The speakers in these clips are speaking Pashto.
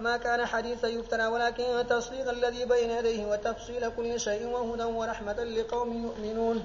ما كان حديثا يفترى ولكن تصديق الذي بين يديه وتفصيل كل شيء وهدى ورحمة لقوم يؤمنون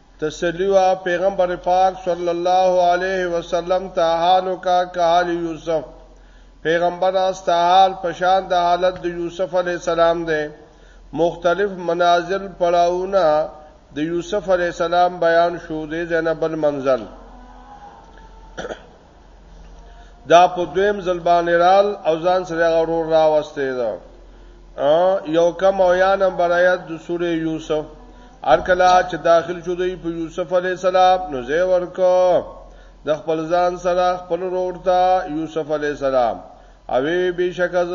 تسلی وه پیغمبر پاک صلی الله علیه وسلم ته حال وکا کال یوسف پیغمبر استحال پشان د حالت د یوسف علی السلام دی مختلف منازل پړاوونه د یوسف علی السلام بیان شو دی زنبل منزل دا په دویم زلبان رال او ځان سره غرور راوستي دا یو کم او یا نمبر آیات د سوره یوسف هر کله چې داخل شو دی په یوسف علی السلام نو زه ورکو د خپل ځان سره خپل رور ته یوسف علی السلام اوی بشک از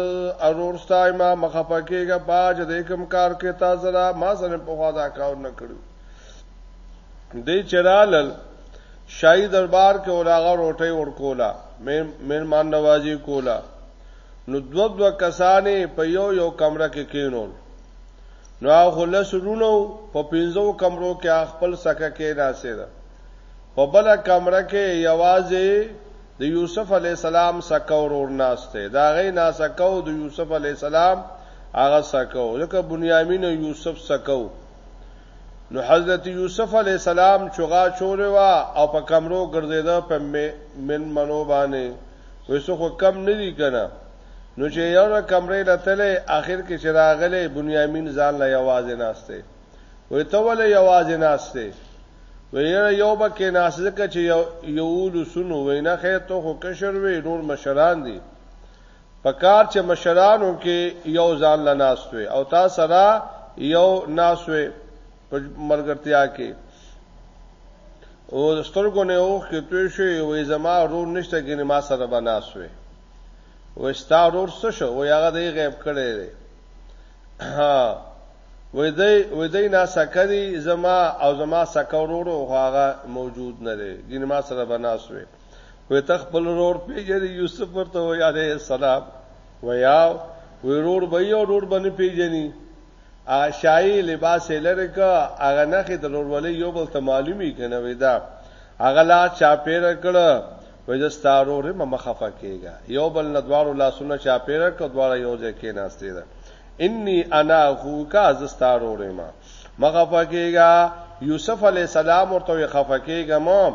ارور ستای ما مخه پکېګه باج د کوم کار کې تاسو را ما سره په خدا کار نه کړو دې چرالل شاهي دربار کې اولاغه روټي ورکولا مېرمان نوازي کولا نو دو دو کسانې په یو یو کمره کې کینول نو هغه له سرونو په پینځو کمرو کې خپل سکه کې ناسې ده په بل کمره کې یوازې د یوسف علی السلام سکه ورور ناشته دا غي ناسکو د یوسف علی السلام هغه سکو لکه بنیامین او یوسف سکو نو حضرت یوسف علی السلام چوغا چولې وا او په کمرو ګرځیدا په من منو باندې وسو خو کم نه دی کنه نو چې یو نه کمرې لتلې اخر کې چې راغلې بنیامین ځان لا یوازې ناشته وې ته ولې یوازې ناشته وې یو به کې ناشته کې چې یو یو لسونو وې نه خیر ته خو کشر وې نور مشران دي په کار چې مشرانو کې یو ځان له ناست وي او تا سره یو ناست وي په مرګرتیا کې او سترګو نه اوخ کې توی شي وې زما رور نشته کې ما سره به ناست وي وې ستا رور څه شو وې هغه دی غیب کړي دی ها وې دی وې دی نا سکري زما او زما سکرورو هغه موجود نه دی ګینه ما سره به ناست وي وې ته خپل ورور پیژنې یوسف ورته وې عليه السلام ویا ورور به یو ورور باندې پیژنې ا شای لباس لره کا هغه نخې د ورور ولې یو بل ته معلومي کنه وې دا هغه لا چا پیر کړ وې د ستارور مم خفه کېګا یو بل نه دوارو لاسونه چا پیر کړ دواره یو ځای کې ناشته ده انی انا هو کا ز ستارور ما مخفه کېګا یوسف علی السلام ورته خفه کېګا ما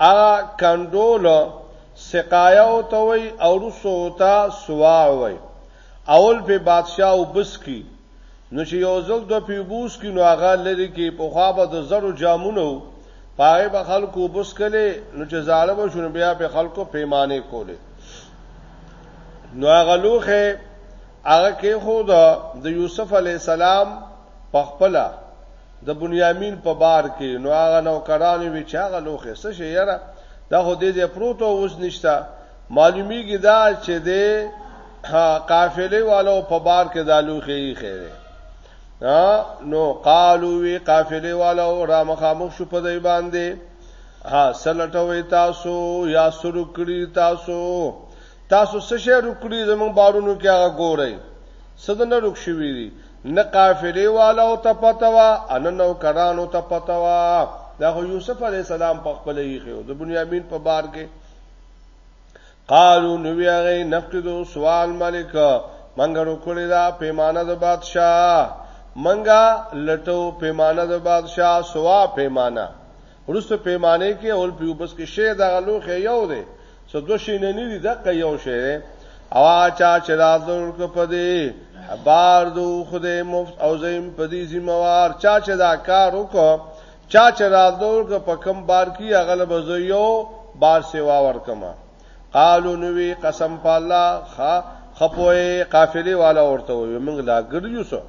هغه کندول سقایا او ته وای او رسو ته سوا وای اول په بادشاہ او بس کی نو چې یو ځل د پیبوس کی نو هغه لری کی په خوا به د زرو جامونو پاره به خلکو بس کله نو چې زاړه به شونه بیا په خلکو پیمانه کوله نو هغه لوخه هغه کې خو د یوسف علی السلام په خپل د بنیامین په بار کې نو هغه نوکرانو وی چې هغه لوخه څه شي یاره دا خو دې دې پروت او اوس نشتا معلومیږي دا چې دې قافلې والو په بار کې دا لوخه یې خیره نو قالو وی قافلې والو را مخامخ شو په دې باندې ها سلټوي تاسو یا سرو کړی تاسو تاسو څه شی رکړي زمون بارونو کې هغه ګورئ سدنه رک شوی دي نه قافلې والو ته پته وا ان نو کرانو ته پته وا دا خو یوسف علی السلام په خپل یې خو د بنیامین په بار کې قالو نو ویغه نفقدو سوال ملک منګه رکړی دا پیمانه د بادشاہ منګه لټو پیمانه د بادشاہ سوا پیمانه وروسته پیمانه کې اول په وبس کې شی دغه لوخه یو دی څه دو شی نه نه دی دغه یو شی دی او چا چې راځور کو پدې بار دو خدای مفت او زم پدې ذمہوار چا چې دا کار وکړ چا چې راځور کو په کم بار کې اغلب زیو بار سیوا ورکما قالو نوې قسم په الله خا خپوي قافلې والا ورته وي موږ لا ګرځو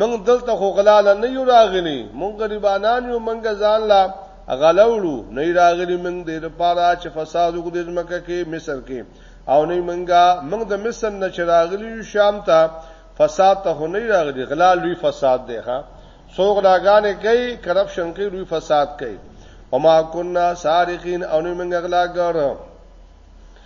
موږ دلته خو غلاله نه یو راغلي موږ غریبانان یو موږ ځان لا غلولو نه راغلي موږ د لپاره چې فساد وکړي زمکه کې مصر کې او نه منګه موږ د مصر نه چې راغلي یو شام ته فساد ته نه راغلي غلا لوی فساد دی ها سوق لاګانې کوي کرپشن کوي لوی فساد کوي وما كنا سارقين او نه منګه غلاګر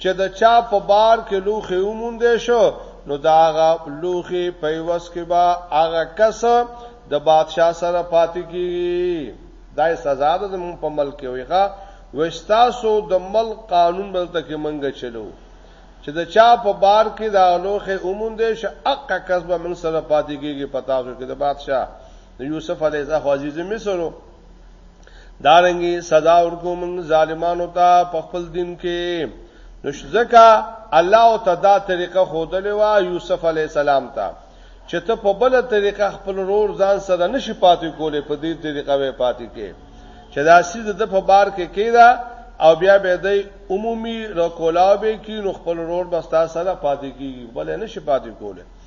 چې د چا په بار کې لوخي وموندې شو نو دا هغه لوخي په وس کې با هغه کس د بادشاه سره پاتې کیږي دا سزا ده زمون په ملک کې ویغه وستاسو د ملک قانون بلته کې منګه چلو چې د چا په بار کې دا لوخه اوموندې ش اقا کسبه من سره پاتې کېږي پتا شو کې د بادشاه نو یوسف علیه السلام خو عزیز مصر وو دارنګي سزا ورکو موږ ظالمانو ته په خپل دین کې نو ځکه الله او تدا طریقه خودلې وا یوسف علی السلام ته چې ته په بل طریقه خپل رور ځان سره نشي پاتې کولې په دې طریقه وې پاتې کې چې دا سید د په بار کې کیدا او بیا به د عمومي رکولاو به کې نو خپل رور بستا سره پاتې کیږي بل نشي پاتې کولې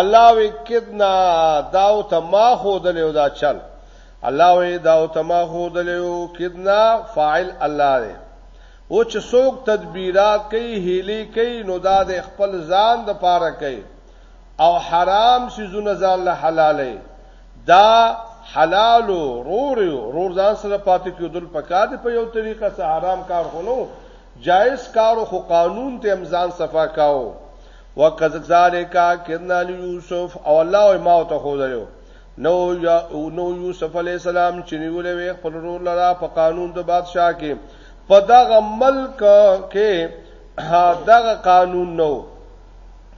الله وی کدنا داو ته ما خو دلیو دا چل الله وی داو ته ما خو دلیو کدنا فاعل الله دی او چې څوک تدبیرات کوي هیلي کوي نو دا د خپل ځان د پاره کوي او حرام سيزونه ځان له حلالي دا حلال رور رور ځان سره پاتې کېدل پکا دي په یو طریقه سره حرام کار خونو جائز کار خو قانون ته امزان صفا کاو وکذالک کنا یوسف او الله ما ته خو درو نو یا نو یوسف علی السلام چې نیولې وي خپل رور لرا په قانون د بادشاہ کې په دغه ملک کې دغه قانون نو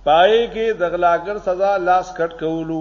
پای کې د غلاګر سزا لاس کټ کولو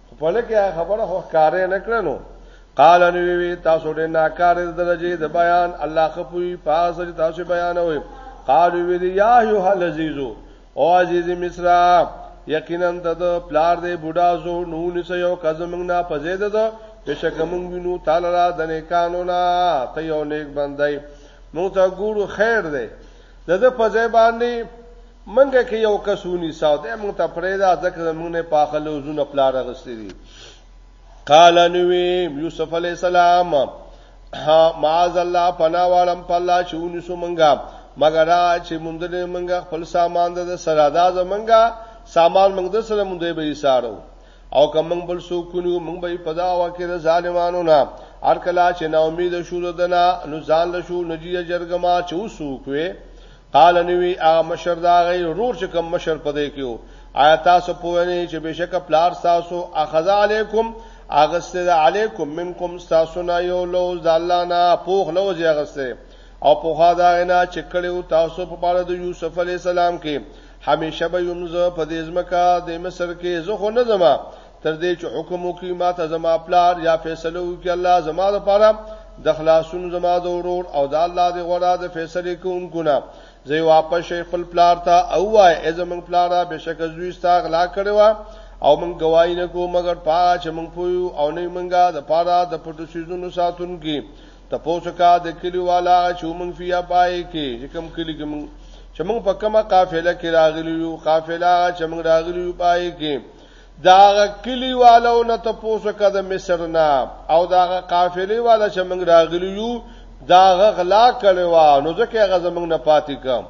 خپل کې خبره خو کارې نکړنو قال ان وی تاسو ډېر ناکار درجه د بیان الله خپوی پاس چې تاسو بیان وي قال وی دی یا یو هل عزیزو او عزیز مصر یقینا د پلار دې بوډا زو نون سه یو قزم نه پزید ده بشک مونږ وینو تعالی را د نیکانو نه ته یو نیک بندای مونږ ته ګورو خیر دی د ده په ځای باندې منګه کې یو کس ونیسا او د موږ ته پرېدا ځکه موږ نه پاخه لوزونه پلار غستې دي قال نوې یوسف علی السلام ها معاذ الله پنا والم په الله چې ونیسو منګه مګر چې مونږ دې منګه خپل سامان د سرادا زمنګه سامان موږ د سره موږ به یې سارو او که موږ بل څوک نیو موږ به په دا واکه د ظالمانو نه هر کله چې نا امید شو ددنه نو ځان له شو نجی جرګما چې وسوکوي قال نوی هغه مشر دا غي رور چې کوم مشر پدې کېو آیا تاسو پوه نه چې بشک پلار تاسو اخذ علیکم اغسته علیکم منکم تاسو نه یو لوز د الله نه پوخ لوز یې اغسته او په خا دا نه چې کړیو تاسو په پاره د یوسف علی السلام کې همیشه به یم زه په دې ځمکه د مصر کې زه خو نه زما تر دې چې حکم وکي ما ته زما پلار یا فیصله وکي الله زما لپاره د خلاصون زما د ورور او د الله د غوړه د فیصله کوونکو نه زه واپس شي خپل پلار ته او وای از من پلاره بشک زوی ستا غلا کړو او من گواہی نه کو مگر پاچ من پویو او نه منګه د پاره د پټو سيزونو ساتونکو تپوسو کا د کلی والا چې مونږ فیا پای کې چې کوم کلی کې مونږ چې مونږ په کومه قافله کې راغلی یو قافله چې مونږ راغلی یو پای کې دا کلی والو نه تپوسو کا د مصر نه او دا قافله والا چې مونږ راغلی یو دا غلا کړي وا نو ځکه هغه زمونږ نه پاتې کم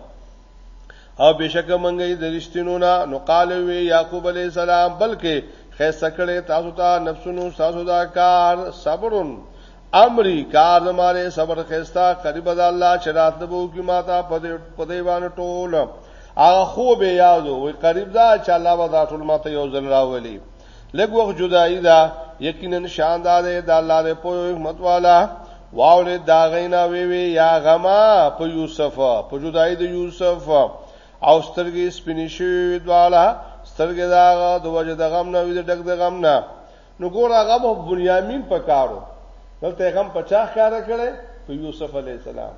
او بشک منګه د رښتینو نه نو قال وی یعقوب علی السلام بلکې خیسه کړي تاسو ته نفسونو تاسو دا کار صبرون امریکا زماره صبر خستا قریب ده الله چې راتله بو کی ماته په دې باندې ټول هغه خو به یادو وي قریب ده چې الله به دا ټول ماته یو ځل راولي لږ وخت جدائی ده یقینا شاندار ده د الله له په حکمت والا واولې دا غینا وی وی یا غما په یوسف په جدائی د یوسف او سترګې سپینې شوې دواله سترګې دا د وجه د غم نه وي د ډک د غم نه نو ګور هغه به بنیامین پکارو دلته غم پچا خیال کړي په یوسف علی السلام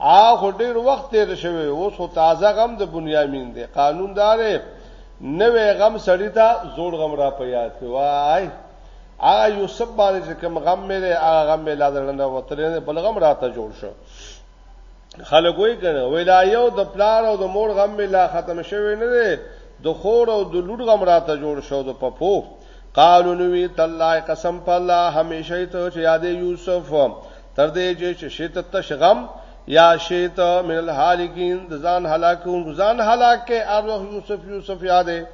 هغه ډیر وخت تیر شوی اوس خو تازه غم د بنیامین دی قانون دار نوې غم سړی ته زوړ غم را پیاد کی وای هغه یوسف باندې کوم غم مې هغه غم مې لا درنه وترنه بل غم راته جوړ شو خلک وای کنه ویلا یو د پلار او د مور غم می لا ختم شوی نه دی د خور او د لور غم راته جوړ شو د پپو قالو نوی تالله قسم په الله همیشه ته چې یاد یوسف تر دې چې شیت تشغم یا شیت من الحالکین د ځان هلاکون ځان هلاک کې اروح یوسف یوسف یادې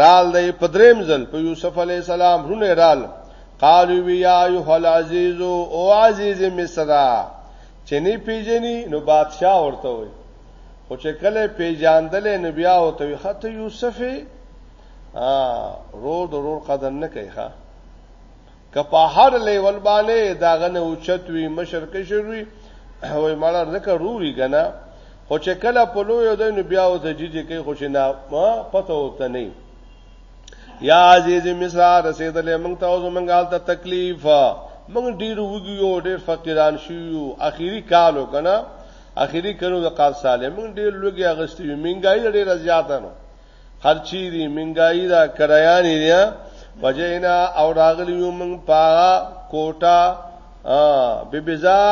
رال دی په دریم ځل په یوسف علی السلام رونه رال قالو وی یا ایه العزیز او عزیز مصر چې نه پیژني نو بادشاہ ورته وي خو چې کله پیژاندل نو بیا او ته خط یوسف ا رور ضرور قدر نه کوي ښا که په هر لیول باندې داغه نه اوچت وي مشر کشر وي وای مالا ځکه روري کنه خو چې کله په لوی دی نو بیا او د جیجی کوي خو چې نه ما پته وته نه یا عزیز مصر رسیدلې مونږ ته اوس مونږ حالت تکلیف مونږ ډیر وګیو ډیر فقیران شیو اخیری کالو کنه اخیری کلو د قار سالم مونږ ډیر لوګي اغستې مونږه یې ډیر زیاته نو هرچیری منګای دا کرایانی دیا وجینا او راغلیو من پاغا کوټا ببزا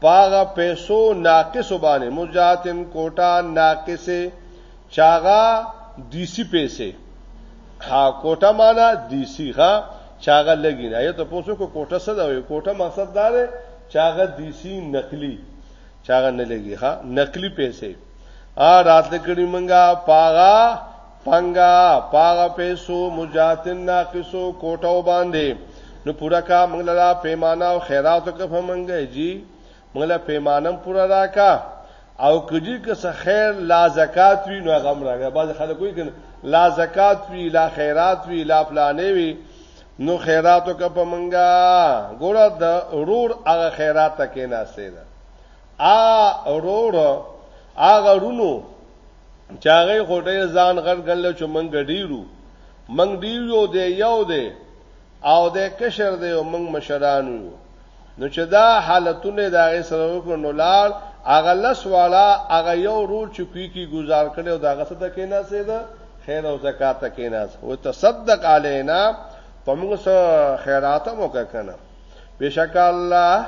پاغا پیسو ناقص باندې مجاتن کوټا ناقص چاغا دیسی پیسې ها کوټه معنا دیسی ها چاغه لګی نه ته پوسو کو کوټه څه دا وي کوټه مقصد دا دی چاغه دیسی نقلی چاغه نه لګی ها نقلی پیسې ا راتل کړي منګه پاغا پنګا پاغا پیسو مجاتن ناقصو کوټو باندې نو پورا کا منګلا پیمانه او خیرات او کفه منګه جی منګلا پیمانم پورا راکا او کجی که څه خیر لا زکات وی نو غم راغی بعض خلک کوئی کنه لا زکات وی لا خیرات وی لا پلانې وی نو خیراتو کا پمنګا ګوره د رور هغه خیرات تکې ناشته ده ا اورور هغه رونو چاغې غوډې ځان غړ غل چې مونږ ډیرو مونږ ډیر یو دی یو دی او د کشر دی او مونږ مشران یو نو چې دا حالتونه دا غي سره وکړو نو لار هغه لس والا هغه یو رور چې کوي کی گزار کړي او دا غسه ته کینا سي دا خیر او زکات ته کینا او تصدق علینا په موږ سره خیرات مو کنه بشک الله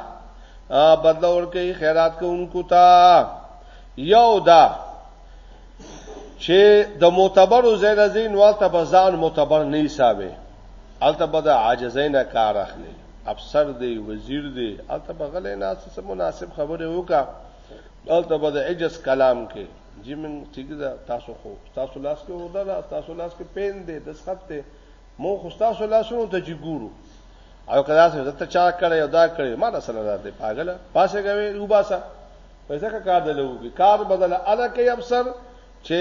بدل ور کوي خیرات کوونکو ته یو دا چې د معتبر زین زین والته په ځان معتبر نه حسابه الته به د عاجزین کار اخلي افسر دی وزیر دی الته به غلې ناس سره مناسب خبره وکا الته به د عجز کلام کې جی من ټیګه تاسو خو تاسو لاس کې ودا تاسو لاس کې پین دی د سخت دی مو خو تاسو لاسونو ته چې ګورو او کدا سره ته چا کړی او دا کړی ما له سره راته پاګل پاسه غوي وباسه پیسې کا کار دلو کی کار بدل اله کې افسر چې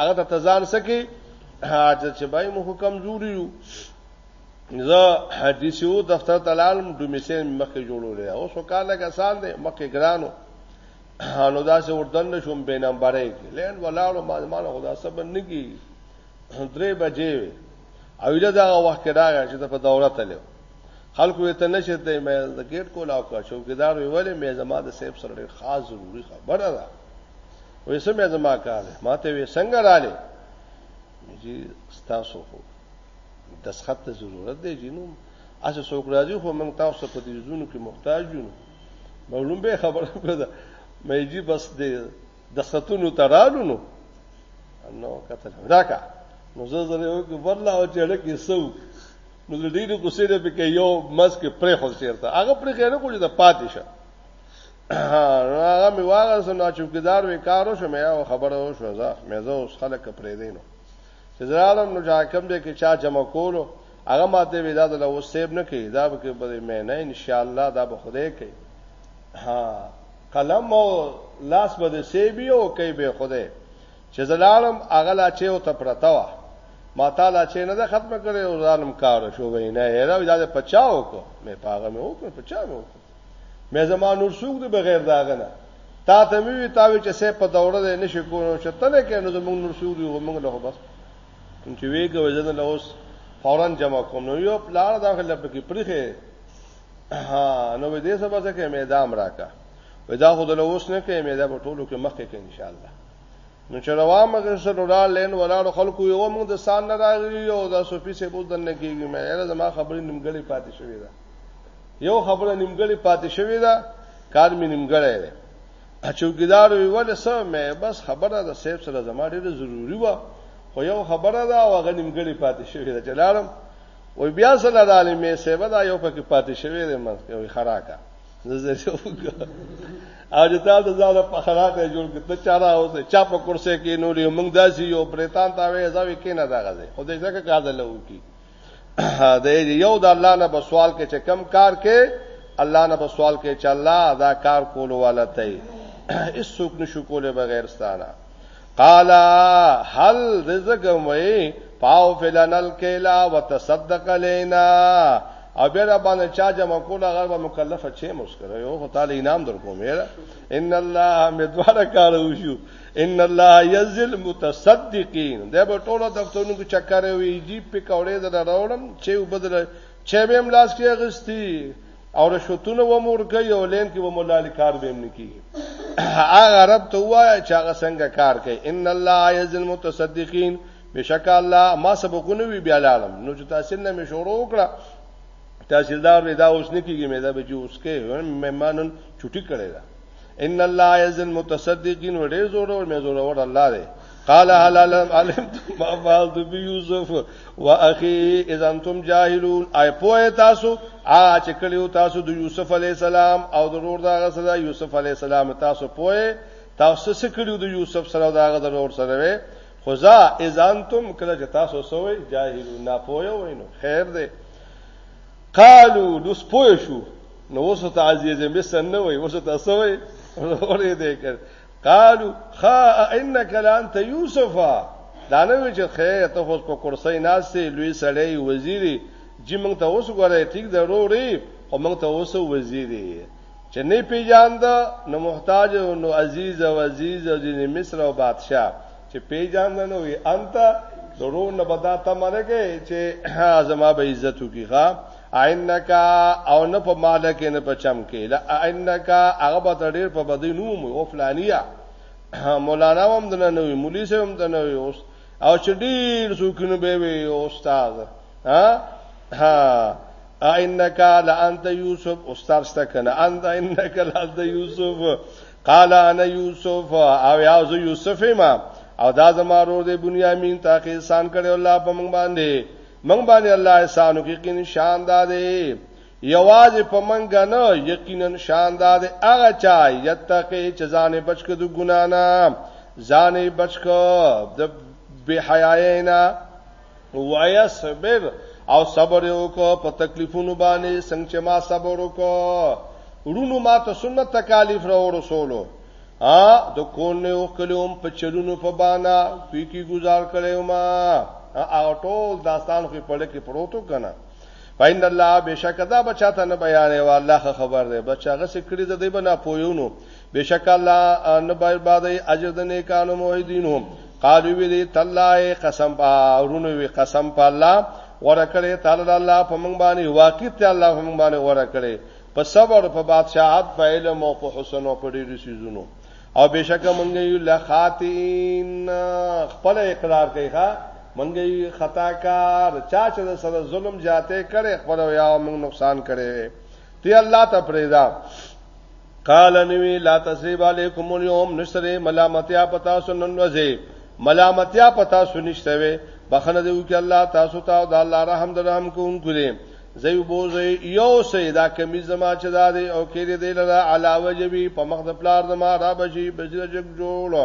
هغه ته تزان سکی حاجت چې بای مو کمزوري یو زه حدیثو دفتر تلالم دومیسین مخه جوړولې اوس وکاله کسان دې مخه ګرانو نو دا سه وردن شوم بینم بره کې لین ولاړو ما زمانه خدا سبن نگی درې بجې وي او له دا وخت راغی چې په دوره تلو خلکو ته نشته ته مې د گیټ کول او کا چوکیدار ویولې مې زما د سیب سره ډېر خاص ضروری خبره ده وې سم مې زما کار ده ماته وې څنګه رااله جی ستاسو خو د سخت ته ضرورت دی جنو اسه څوک راځي خو موږ تاسو په دې زونو کې محتاج یو معلوم به خبره کړه مې جی بس دې د خطونو ته رالو نو نو کتل راکا نو زه زره یو کې ورلا او چړه کې سو نو د ډیرو کوسې د پکې یو مس کې پرې خو چیرته هغه پرې غیر کولی د پاتې شه هغه می واغه سنا چوکیدار وې کارو شو مې او خبره و شو زه مې زه اوس خلک پرې دینو چې زرالم نو جا کم دې کې چا جمع کولو هغه ماته وې دا د لوسیب نه کې دا به کې به مې نه ان شاء الله دا به خدای کې ها قلم او لاس به د سیبی او کوي به خوده چې زلالم اغلا چې او ته پرتا وا ما تعالی چې نه ده ختمه کړې او ځانم کار شو وینه هره ودا د پچاو کو مې پاغه مې وکړ پچاو مې وکړ مې زما نور سوق دی بغیر داغه نه تا ته مې وی تاوي چې سه په دوره ده نشي کوو چې تنه کې نو زمونږ نور سوق دی موږ له بس چې ویګه وزن له اوس فورن جمع کوم نو یو پلار داخله پکې پرخه ها نو دې سبا څه کې میدان راکا ودا خود له اوس نه کې میدان په ټولو کې مخ کې ان شاء الله نو چې روان مګر سره وړاندې لین ولاړو خلکو یو موږ د سان نه راغلی او دا سپی سه بوز دنه کیږي مې یاره زما خبرې نیمګړې پاتې شوې ده یو خبره نیمګړې پاتې شوې ده کار مې نیمګړې ده اچوګیدار وی ول سم مې بس خبره ده سیب سره زما ډېره ضروری و خو یو خبره ده او غنیمګړې پاتې شوې ده چې لاړم وای بیا سره د عالمې سیبه دا یو پکې پاتې شوی دی منځ کې وای خراکا زه زه او چې تا د ځاله په خراکه جوړ کې ته چاره اوس چا په کرسي کې نو لري موږ داسي یو بریتان تا وې ځاوي کې نه دا غزه خو دې ځکه کار ده لو کې د یو د الله نه په سوال کې چې کم کار کې الله نه په سوال کې چې الله دا کار کولو والته هیڅ څوک نشو کوله بغیر ستانه قال هل رزق وای پاو فلن الکیلا وتصدق لینا او بیا را باندې چا جمع کول هغه به مکلف چه مسکره یو خو تعالی انعام در کوم ان الله مدواره کار وشو ان الله یزل متصدقین دا به ټول دفترونو کې چکر وی جی پکوړې دره راوړم چې وبدل چې به املاس کې غستی او رشوتونه و مورګي او لین کې و مولا لیکار به هم نکی هغه رب ته وای چې هغه څنګه کار کوي ان الله عز المتصدقین بشک الله ما سبقونه وی بیا لالم نو چې تاسو نه مې شروع وکړه تحصیلدار ودا اوس نه کیږي مې دا به چې اوس کې مېمانن چټي کړي دا ان الله یز المتصدقین و ډیر زور او مې زور ور الله دی قال هل علم ما فعلت بيوسف واخي اذا انتم جاهلون اي پوهه تاسو ا چې کلیو تاسو د یوسف علی السلام او د رور دغه سره یوسف علی السلام تاسو پوهه تاسو څه کړیو د یوسف سره دغه د رور سره خدا اذا انتم کله چې تاسو سوې جاهلون نه پوهه وینو خیر دی قالو نو سپوه شو نو اوس ته عزیز مصر نه وای اوس ته سوې ورې دې کړ قالو خا انک لانت یوسف دا نه وی چې خیر ته اوس په کرسۍ ناشته لوی سړی وزیری جی مونږ ته اوس غواړی ټیک ضروري خو مونږ ته اوس وزیری چې نه پیژاند نو محتاج او نو عزیز او عزیز او د مصر او بادشاه چې پیجاندل وي انت ضرور نه بدا ته مرګه چې زما به عزت وکي ښا عینک او نه په مال کې نه په چم کې لا عینک هغه به ډېر په بدی نوم او فلانیا مولانا هم دنه نوې مولوی سم هم دنه وي اوس او چې ډیر سوکینو به وي استاد ها ها انک لانت یوسف استاد ستکنه انت انک لانت یوسف قال انا یوسف او یا زو یوسف ما او دا زما رور دی بنیامین تا کې احسان کړي الله په مونږ باندې مونږ باندې الله احسانو کې کین شان دادې یواز په مونږ نه یقینا شان دادې هغه چا یتقې چې ځانې بچک د ګنا نه ځانې بچک د بے حیاینا وایا صبر او صبر وکړه په تکلیفونو باندې څنګه چې ما صبر وکړه ورونو ما ته سنت تکالیف را ورسولو ا د کون نه وکړم په چلونو په بانا پی کی گزار کړو ما او ټول داستان خو په لکه پروتو کنه پاین الله بشک دا بچا ته نه بیانې و الله خبر دی بچا غسه کړی د دې بنا پویونو بشک الله ان بربادي اجر د نیکانو موحدینو قالو وی دی تلای قسم په ورونو وی قسم په الله ورکړې تعالی الله په مونږ باندې واقع ته الله په مونږ باندې ورکړې په صبر په بادشاہت په علم او په حسن او په ډېرو سيزونو او بشک مونږ یو لخاتین خپل اقرار کوي ښا مونږ یو خطا کار چا چې سره ظلم جاته کړي خپل یا مونږ نقصان کړي تی الله ته پریدا قال نوی لا تسریب علیکم اليوم نشره ملامتیا پتا سنن وځي ملامتیا پتا سنشته وي بخنه دیو کې الله تاسو ته د الله رحم در رحم کوونکو دی زیو بوزي یو سیدا کمی زما چې دا دی او کې دې لره علاوه جوی په مخ د پلار زما را بشي بجره جګ جوړو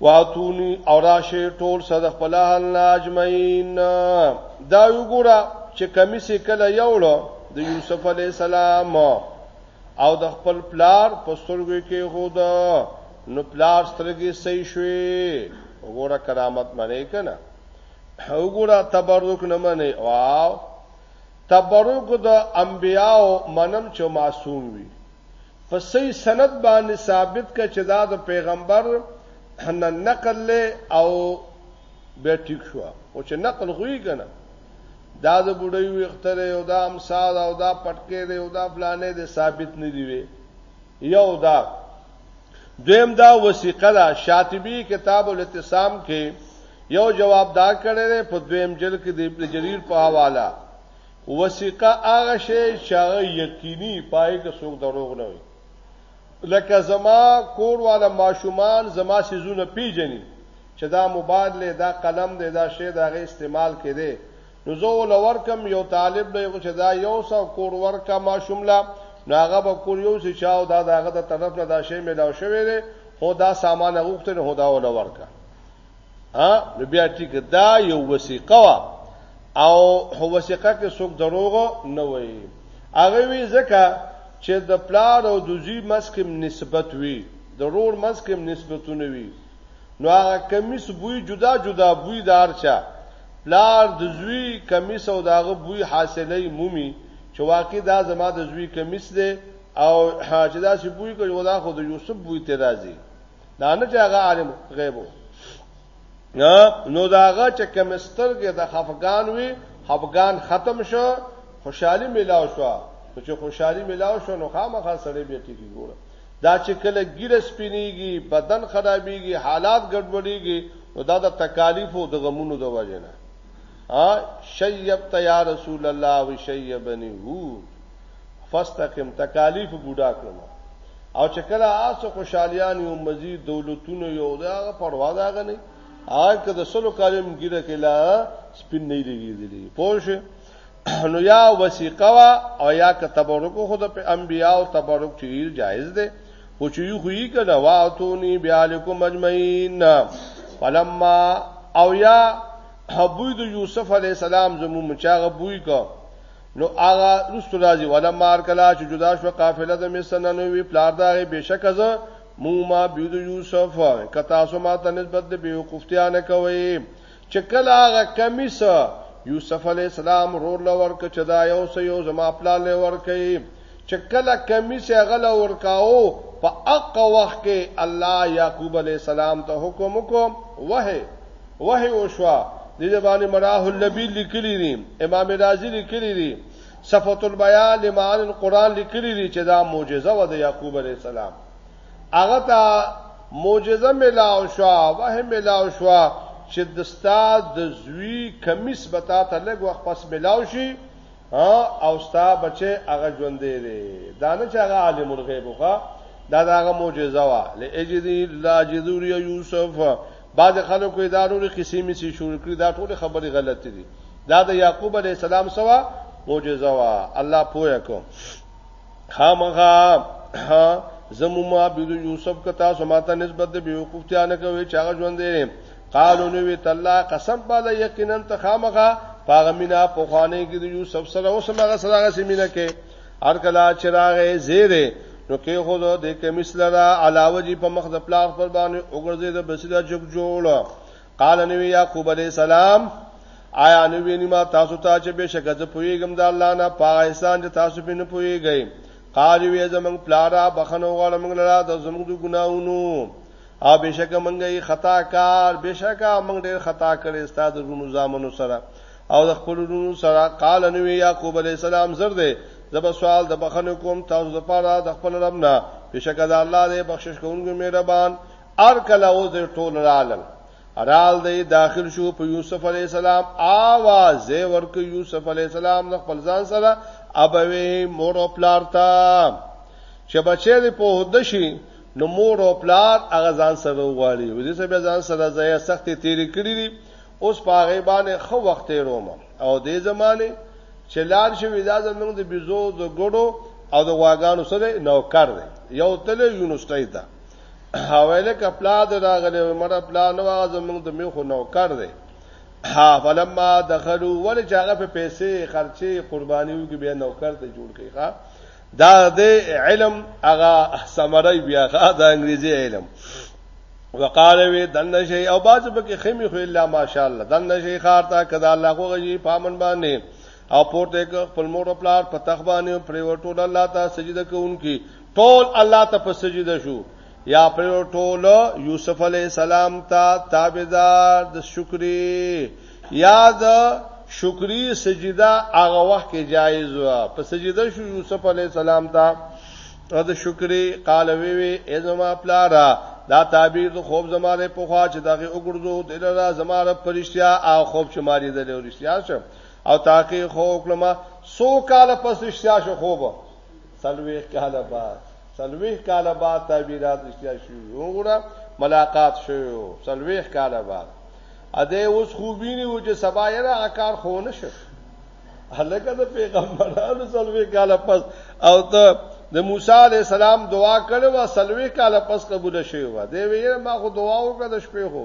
واتونی او راشه ټول صد خپل حال ناجمعین دا یو ګورا چې کمی سي کله یوړو د یوسف علی السلام او د خپل پلار په سترګو کې هودا نو پلار سترګې سي شوي وګوره کرامت منې کنه وګوره تبرک نه منې واو تبرک د انبیاو منم چې معصوم وي په صحیح سند باندې ثابت کړه چې دا د پیغمبر نه نقل له او به ټیک شو او چې نقل خوې کنه دا د بډای وختره او دا امسال او دا پټکې دی او دا فلانې دی ثابت نه دی وی یو دا دویم دا وسیقه دا شاطبی کتاب الاتصام کې یو جواب دا کړی په دویم جلد کې د ابن جریر په حواله وثیقه هغه شی چې هغه یقیني پای کې څوک دروغ نه وي لکه زما کور والا ماشومان زما سيزونه پیژني چې دا موبایل له دا قلم دی دا شی دا غي استعمال کړي نو زه ول ورکم یو طالب له چې دا یو سو کور ورکا ماشوم لا ناغه به کور یو چې چاو دا داغه د طرف نه دا شی ملاو شوی دی خو دا سامان غوښتنه هدا ول ورکا ها نو بیا ټیک دا یو وثیقه وا او هو وثیقه کې څوک دروغ نه وایي هغه وی ځکه چې د پلار او د زوی مسکم نسبت وی ضرور مسکم نسبتونه وی نو هغه کمیس بوی جدا جدا بوی دارچا پلار د زوی کمیس او داغه بوی حاصلې مومي چې واقع دا زما د زوی کمیس دی او حاجدا سی بوی کوي دا خو د یوسف بوی ته راځي دا نه چې هغه عالم غیب وو نو داغه چې کمستر کې د خفقان وی خفقان ختم شو خوشحالي ملاو شو چې خوشحالي ملاو شو نو خامخا سړی به ټیګي ګوره دا چې کله ګیره سپینیږي بدن خرابېږي حالات ګډوډېږي نو دا د تکالیف او د غمونو د وجه نه ا شیبت یا رسول الله و شیبنی هو فاستقم تکالیف بوډا کړم او چې کله آسو خوشالیان یو مزید دولتونو یو دا پروا دا غني آج که د سلو کالم ګیره کلا سپین نه لګیدلی پوه نو یا وسیقه وا او یا که تبرک خو د انبیاء او تبرک چیر جایز دی خو چې یو خو یې کړه واعتونی بیالکم اجمعین فلما او یا حبوی د یوسف علی السلام زمو مچاغه بوی کو نو هغه رستو راځي ولا مار کلا چې جدا شو قافله د مصر نه نوې پلار دا غي بشک از مو ما بيد یوسف کتا سو ما ته نسبت د بیوقفتیا نه کوي چې کله هغه کمیس یوسف علی السلام رور لور کچدا یو سه یو زما پلان لور کوي چې کله کمی سه غله ورکاو په اق وخت کې الله یعقوب علی السلام ته حکم وکړو وه وه او شوا د دې باندې مراه النبی لیکلی دي امام رازی لیکلی دي صفت البیان لمعان القرآن لیکلی دي چې دا معجزه و د یعقوب علی السلام هغه ته معجزه ملاو شو وه ملاو شو چې د استاد د زوی کمیس بتا ته لګ وخت پس ملاو شي ها او ستا بچي هغه ژوندې دي دا نه چې هغه عالم الغیب وکا دا داغه معجزه وا لاجدی لاجذور یوسف بعض خلکو ادارو لري قصې می سي شروع کړی دا ټول خبري غلطې دي دا د یعقوب علی السلام سوا معجزه وا الله پوهه کو خامغا زمو ما بيد یوسف کتا سماته نسبت به وقفتیا نه کوي چې هغه ژوند دی قالو نو وی تعالی قسم بالا یقینا ته خامغا پاغه مینا په خوانه کې د یوسف سره اوس هغه سره سیمینه کې هر کلا چراغه زیره نو کې خو د کمیس لرا علاوه جی په مخ د پلاغ پر باندې وګرځي د بسیدا جګ جوړ قال نبی یعقوب علیہ السلام آیا نو ویني ما تاسو ته چې بشکه زه پویګم د الله نه پاکستان چې تاسو په نه پویګی قال وی زمنګ پلارا بخنو غواړم موږ لرا د زموږ د ګناونو او بشکه موږ یې خطا کار بشکه موږ ډېر خطا کړی استاد رونو زامنو سره او د خپل رونو سره قال نو یعقوب علی السلام زر دې زب سوال د بخنو کوم تاسو لپاره د خپل رب نه بشکه د الله دې بخشش کوونکی مهربان ار کله او د ټول رالل رال دی داخل شو په یوسف علی السلام आवाज ورک یوسف علی السلام د خپل ځان سره ابوي مور او پلار تا چې بچی دی په هده شي نو مور او پلار هغه ځان سره وغواړي ودې سره به ځان سره ځای سخت تیری کړی دي اوس په هغه باندې خو وخت روم او دې زمانه چې لار شوی دا زمونږ د بيزو د ګړو او د واګانو سره نوکر دی یو تل یونیورسيټي ته حواله کپلا د راغله مړه پلا نو هغه زمونږ د میخو نو کړ دی ها فلما دخلوا ول چې هغه په پیسې خرچه قربانیو کې بیا نو کړ ته جوړ کړي ښا دا د علم هغه سمره بیا ښا د انګریزي علم وقال وی دنه شي او باز به کې خمی خو الا ماشاءالله دنه شي خار تا کدا الله خو غي پامن باندې او پورته خپل مور او پلار په تخبانه پریوټول الله ته سجده کوونکی ټول الله ته په سجده شو یا پر ټول یوسف علی السلام ته تابعدار د شکرې یا د شکرې سجده هغه وخت کې جایز و په سجده شو یوسف علی السلام ته او د شکرې قال وی وی ازما پلارا دا تعبیر د خوب زماره په خوا چې دغه وګړو د لرا زماره پرشتیا او خوب چې ماری د لرشتیا شو او تاکي خو کلمه سو کال پس رشتیا شو خوبه څلوېښت کاله بعد څلوېښت کاله بعد تعبیرات رښتیا شوي وګوره ملاقات شوی څلوېښت کاله بعد ا دې اوس خو ویني و چې سبا یې را کار خو نه شو هلکه د پیغمبرانو څلوېښت کاله پس او ته د موسی علی السلام دعا کړې و څلوېښت کاله پس قبول شوی و دې ویره ما خو دعا وکړه د شپې خو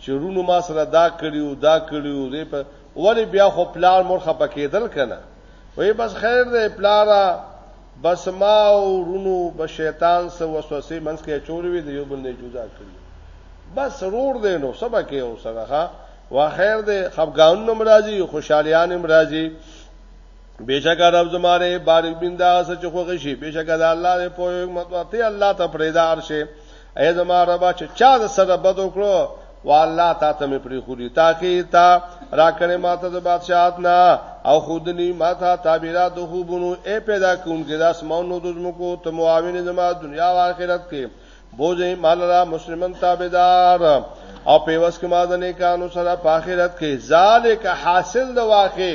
چې وروڼو ما سره دا کړي او دا کړي او زه په ولی بیا خو پلار مور خپه کېدل کنه وای بس خیر دی پلارا بس ما او وروڼو به شیطان سره وسوسه منځ کې چولوي دی یو بل نه جدا کړی بس رور دی نو سبا کې او سره ها وا خیر دی خفګان نو مرাজি خوشالیان مرাজি بشک رب زماره بارک بندا سچ خو غشي بشک د الله په حکمت ته الله ته پرېدار شي اې زما رب چې چا د سره بد وکړو والله تا ته مې پری خوري تا کې تا راکړې ماته د بادشاہت نه او خودنی ماته تعبیرات د خوبونو اے پیدا کونکي د اسمانو د زمکو ته معاون زما دنیا او آخرت کې بوزي مال را مسلمان تابعدار او پیوس کما د نیکانو سره په آخرت کې ذالک حاصل د واقع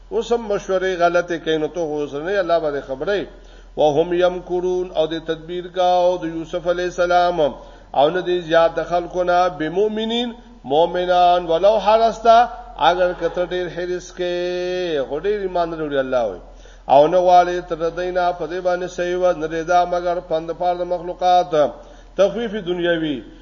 اوس هم مشورې غلطه کین نو ته غوسنه الله باندې خبرې وهم یمکرون او د تدبیر کاو د یوسف علی السلام او نه دي زیات د خلکو نه به مؤمنین مؤمنان ولو حرستا اگر کته ډیر حرس کې غډیر ایمان لري الله وي او نه والي تر دینا په دې باندې سیو نه رضا مگر پند پاره مخلوقات تخفیف دنیوي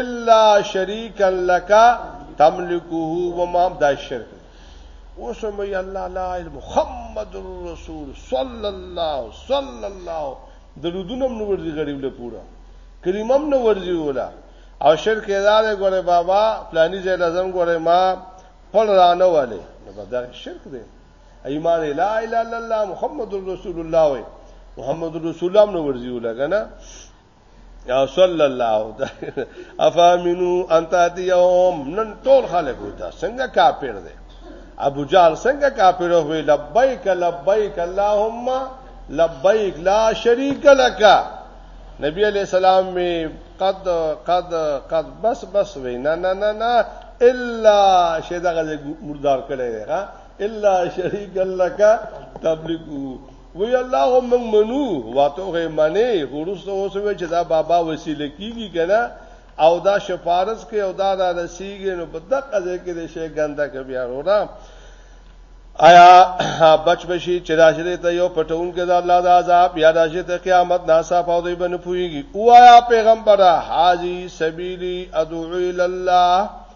الا شریکا لك تملكه وما دا شرک اوس مې الله لا محمد رسول صلی الله صلی الله درودونم نو ورځي غریب له پورا کریمم نو ورځي ولا او شرک ادار غره بابا پلاني ځای لازم غره ما پړ رانه والے نو دا شرک دی ایمان لا اله الا الله محمد رسول الله وي محمد رسول الله نو ورځي ولا کنه یا صلی الله افامنو انت دیوم نن ټول خلک وتا څنګه کافر دي ابو جال څنګه کافر وي لبیک لبیک اللهم لبیک لا شریک لک نبی علیہ السلام می قد قد قد بس بس وی نه نه نه نه الا شیدا غزه مردار کړي ها الا شریک لک تبلیغو وی الله موږ منو واتوغه منی ورسته اوسوي چې دا بابا وسیله کیږي کنه او دا شفارس کې او دا را رسیږي نو په دقه ځای کې د شی ګنده کې بیا وروړه آیا بچ بشي چې راشي ته یو پټون کې د الله د عذاب یا راشي ته قیامت ناسا پاو دی بن پويږي او آیا پیغمبره حاجی سبیلی ادعو الی الله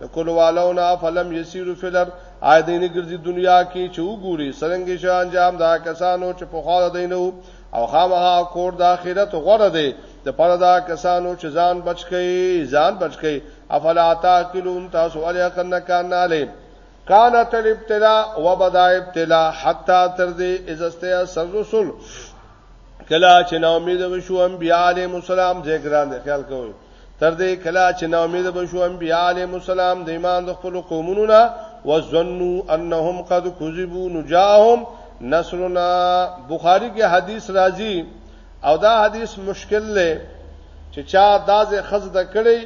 د کولوالونه فلم یسیرو فلر آیدینه ګرځي دنیا کې چې وګوري سرنګي شو انجام دا کسانو چې په خاله دینو او خامها کور د اخرت غره دی د پاره دا کسانو چې ځان بچ کړي ځان بچ کړي افلا تاکلون تاسو علیا کنه کان نه لې کانت الابتلاء وبدا ابتلاء حتا تر دې عزسته سر رسول کلا چې نو امید وشو انبیاء علیهم السلام ذکران دي خیال کوئ تر دې کله چې نا امید بشو انبیاء علیهم السلام د ایمان د خپل قومونو نه وظنوا انهم قد كذبوا نجاهم نصرنا بخاری کې حدیث راځي او دا حدیث مشکل دی چې چا دازه خز د کړي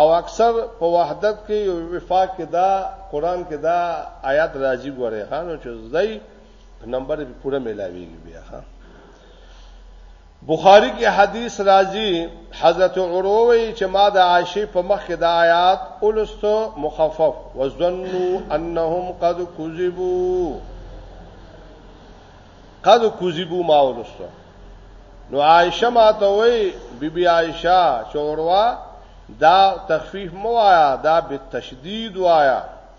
او اکثر په وحدت کې او وفاق کې دا قران کې دا آیات راځي ګوره خانو چې زئی نمبر پوره ملاويږي بیا ها بخاری کې حدیث راځي حضرت عروه وی چې ما د عائشه په مخ کې د آیات اولست مخفف وظنوا انهم قد كذبوا قد كذبوا ما اولست نو عائشه ما ته وی بی بی عائشه چې عروه دا تخفیف مو آیا دا به تشدید وایا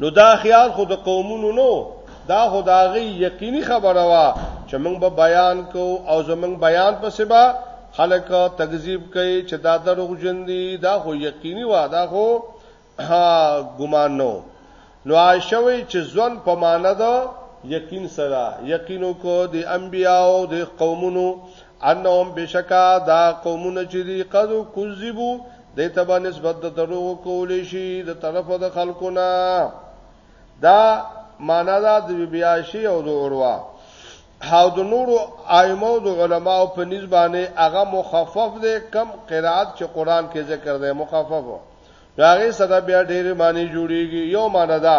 نو دا خیال خو د قومونو نو دا خو دا غي یقیني خبره وا چې موږ به بیان کو او زمنګ بیان په سبا خلک تکذیب کوي چې دا دروغ جن دي دا خو یقیني وا دا خو ها ګمان نو نو عاشوي چې ځوان په معنا ده یقین سره یقینو کو د انبیاو د قومونو انهم بشکا دا قومونه چې دی قد کذبو دې ته به نسبت د دروغ کول شي د طرف د خلکو نه دا معنا دا د بیا شي او د اوروا هاو د نورو ائمه او د علماو په نسبانه هغه مخفف دی کم قرات چې قران کې ذکر دی مخفف هغه سره بیا ډېری معنی جوړیږي یو معنا دا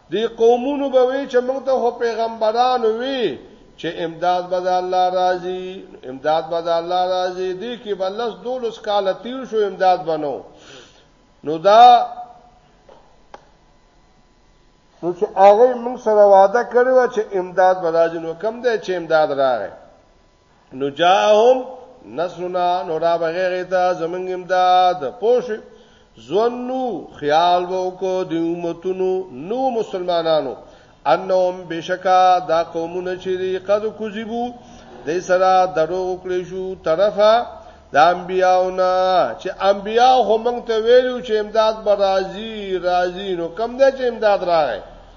دی قومونو به وی چې موږ ته پیغمبرانو وی چې امداد به د الله راضي امداد به د الله راضي دی کې بلس دولس کال تیر شو امداد بنو نو دا نو چې هغه موږ سره وعده کړو چې امداد به راځي نو کم دی چې امداد راغی نو جاءهم نصرنا نو را بغیر ته زمنګ امداد پوش زونو خیال وکړو د امتونو نو مسلمانانو انهم بشکا دا قومونه چې دی قد کوذبو دې سره درو وکړې شو طرفه د انبیاونه چې انبیا هم ته ویلو چې امداد به راځي راځي نو کم دې چې امداد راغی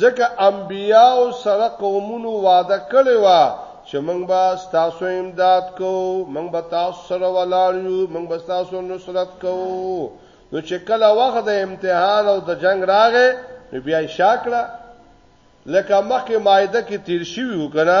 ځکه انبیاو سره قومونو وعده کړې وه چې موږ به ستاسو امداد کوو موږ به تاسو سره ولاړ یو موږ به تاسو نصرت کوو نو چې کله وخت د امتحان او د جنگ راغې نو بیا شاکړه لکه مخکې مایده کې تیر شوی وکنه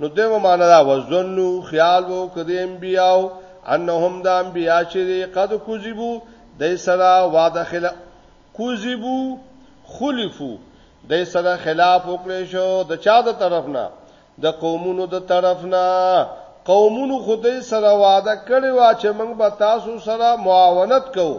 نو دیمه معنا دا وزنو خیال وو کدی انبیاو انهم د انبیا چې قد کوذبو د سره وعده خلا کوذبو خلفو د سره خلاف وکړي شو د چا د طرف نه د قومونو د طرف نه قومونو خدای سره وعده کړی و چې موږ به تاسو سره معاونت کوو